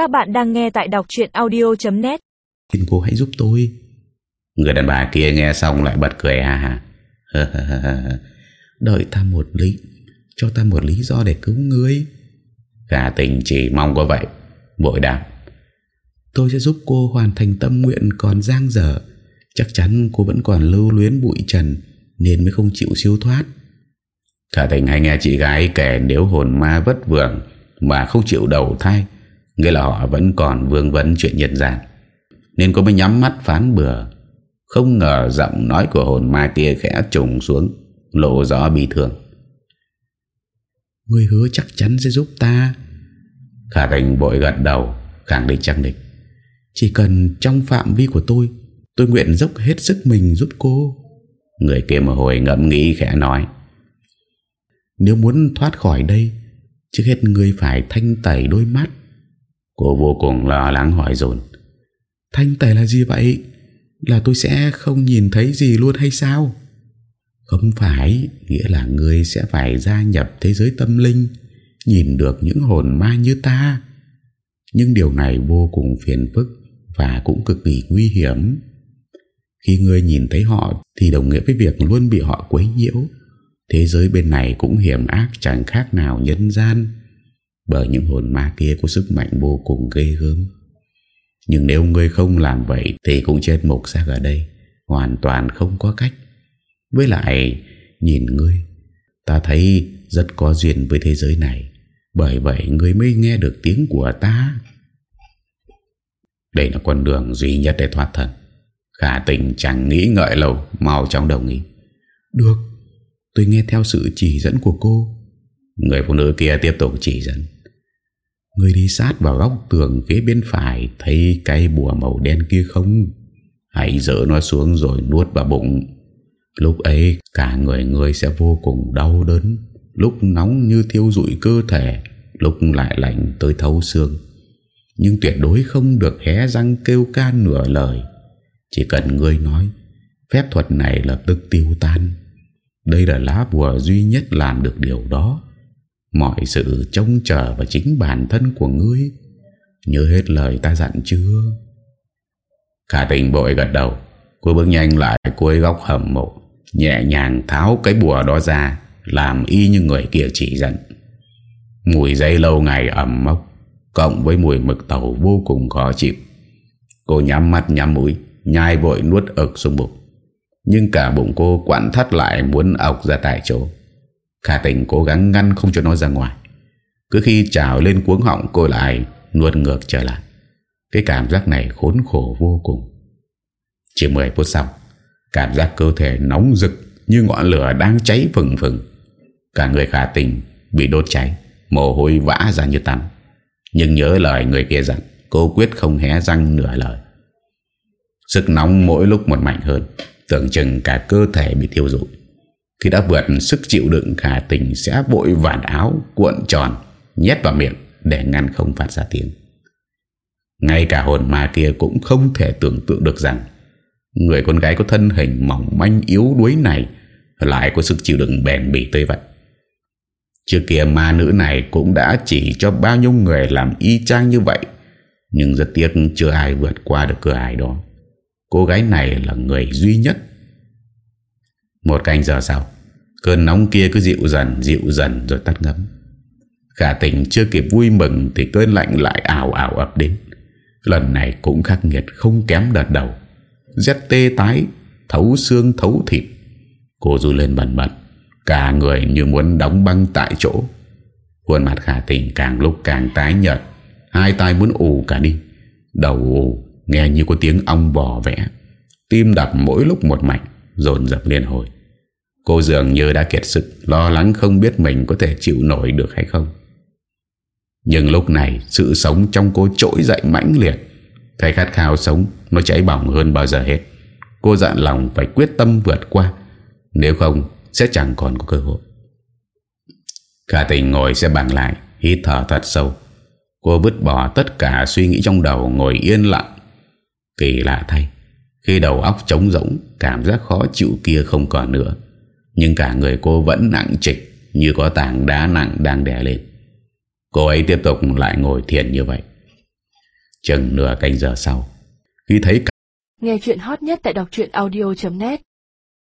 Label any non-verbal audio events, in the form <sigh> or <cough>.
Các bạn đang nghe tại đọc chuyện audio.net Xin cô hãy giúp tôi. Người đàn bà kia nghe xong lại bật cười ha ha. <laughs> Đợi ta một lý, Cho ta một lý do để cứu ngươi Gà tình chỉ mong có vậy, Vội đáp. Tôi sẽ giúp cô hoàn thành tâm nguyện còn giang dở. Chắc chắn cô vẫn còn lưu luyến bụi trần, Nên mới không chịu siêu thoát. Cả tình hay nghe chị gái kể Nếu hồn ma vất vưởng Mà không chịu đầu thai Nghĩa là họ vẫn còn vương vấn chuyện nhân gian. Nên cô mới nhắm mắt phán bừa. Không ngờ giọng nói của hồn ma kia khẽ trùng xuống Lộ rõ bị thương. Ngươi hứa chắc chắn sẽ giúp ta. Khả tình bội gật đầu Khẳng định chắc định. Chỉ cần trong phạm vi của tôi Tôi nguyện dốc hết sức mình giúp cô. Người kia một hồi ngẫm nghĩ khẽ nói. Nếu muốn thoát khỏi đây Trước hết người phải thanh tẩy đôi mắt Cô vô cùng lo lắng hỏi dồn. Thanh tẩy là gì vậy? Là tôi sẽ không nhìn thấy gì luôn hay sao? Không phải Nghĩa là người sẽ phải gia nhập thế giới tâm linh Nhìn được những hồn ma như ta. Nhưng điều này vô cùng phiền phức Và cũng cực kỳ nguy hiểm. Khi người nhìn thấy họ Thì đồng nghĩa với việc luôn bị họ quấy nhiễu. Thế giới bên này cũng hiểm ác chẳng khác nào nhân gian bởi những hồn ma kia có sức mạnh vô cùng ghê gớm. Nhưng nếu ngươi không làm vậy Thì cũng chết mục xác ở đây, Hoàn toàn không có cách. Với lại, Nhìn ngươi, Ta thấy rất có duyên với thế giới này. Bởi vậy ngươi mới nghe được tiếng của ta. Đây là con đường duy nhất để thoát thân. Khả tình chẳng nghĩ ngợi lâu, Mau trong đồng ý. Được, Tôi nghe theo sự chỉ dẫn của cô. Người phụ nữ kia tiếp tục chỉ dẫn. Người đi sát vào góc tường phía bên phải Thấy cây bùa màu đen kia không? Hãy dỡ nó xuống rồi nuốt vào bụng. Lúc ấy, cả người người sẽ vô cùng đau đớn. Lúc nóng như thiêu rụi cơ thể, Lúc lại lạnh tới thấu xương. Nhưng tuyệt đối không được hé răng kêu ca nửa lời. Chỉ cần người nói, Phép thuật này lập tức tiêu tan. Đây là lá bùa duy nhất làm được điều đó. Mọi sự trông chờ vào chính bản thân của ngươi. Nhớ hết lời ta dặn chưa? Khả tình bội gật đầu. Cô bước nhanh lại cuối góc hầm mộ, Nhẹ nhàng tháo cái bùa đó ra, Làm y như người kia chỉ dẫn. Mùi dây lâu ngày ẩm mốc, Cộng với mùi mực tàu vô cùng khó chịu. Cô nhắm mắt nhắm mũi, Nhai vội nuốt ực xuống bụng. Nhưng cả bụng cô quặn thắt lại muốn ọc ra tại chỗ. Khả tình cố gắng ngăn không cho nó ra ngoài. Cứ khi trào lên cuống họng, cô lại nuốt ngược trở lại. Cái cảm giác này khốn khổ vô cùng. Chỉ 10 phút sau, Cảm giác cơ thể nóng rực Như ngọn lửa đang cháy phừng phừng. Cả người khả tình bị đốt cháy, Mồ hôi vã ra như tắm. Nhưng nhớ lời người kia rằng Cô quyết không hé răng nửa lời. Sức nóng mỗi lúc một mạnh hơn, Tưởng chừng cả cơ thể bị thiêu rụi. Khi đã vượt sức chịu đựng Khả tình sẽ bội vạt áo Cuộn tròn, Nhét vào miệng để ngăn không phát ra tiếng. Ngay cả hồn ma kia cũng không thể tưởng tượng được rằng Người con gái có thân hình mỏng manh yếu đuối này Lại có sức chịu đựng bền bỉ tới vậy. Trước kia ma nữ này cũng đã chỉ cho bao nhiêu người làm y chang như vậy, Nhưng rất tiếc chưa ai vượt qua được cửa ải đó. Cô gái này là người duy nhất một canh giờ sau, Cơn nóng kia cứ dịu dần Dịu dần rồi tắt ngấm. Khả tình chưa kịp vui mừng Thì cơn lạnh lại ảo ảo ập đến. Lần này cũng khắc nghiệt không kém đợt đầu. Rét tê tái, Thấu xương thấu thịt. Cô du lên bần bật, Cả người như muốn đóng băng tại chỗ. Khuôn mặt khả tình càng lúc càng tái nhợt, Hai tay muốn ù cả đi. Đầu ù, Nghe như có tiếng ong bò vẽ. Tim đập mỗi lúc một mạnh. Dồn dập liên hồi. Cô dường như đã kiệt sức, Lo lắng không biết mình có thể chịu nổi được hay không. Nhưng lúc này, Sự sống trong cô trỗi dậy mãnh liệt. Cái khát khao sống, Nó cháy bỏng hơn bao giờ hết. Cô dặn lòng phải quyết tâm vượt qua, Nếu không sẽ chẳng còn có cơ hội. Cả tình ngồi sẽ bằng lại, Hít thở thật sâu. Cô vứt bỏ tất cả suy nghĩ trong đầu, Ngồi yên lặng. Kỳ lạ thay. Khi đầu óc trống rỗng, Cảm giác khó chịu kia không còn nữa. Nhưng cả người cô vẫn nặng trịch, Như có tảng đá nặng đang đè lên. Cô ấy tiếp tục lại ngồi thiền như vậy. Chừng nửa canh giờ sau, Khi thấy cả Nghe chuyện hot nhất tại đọc audio.net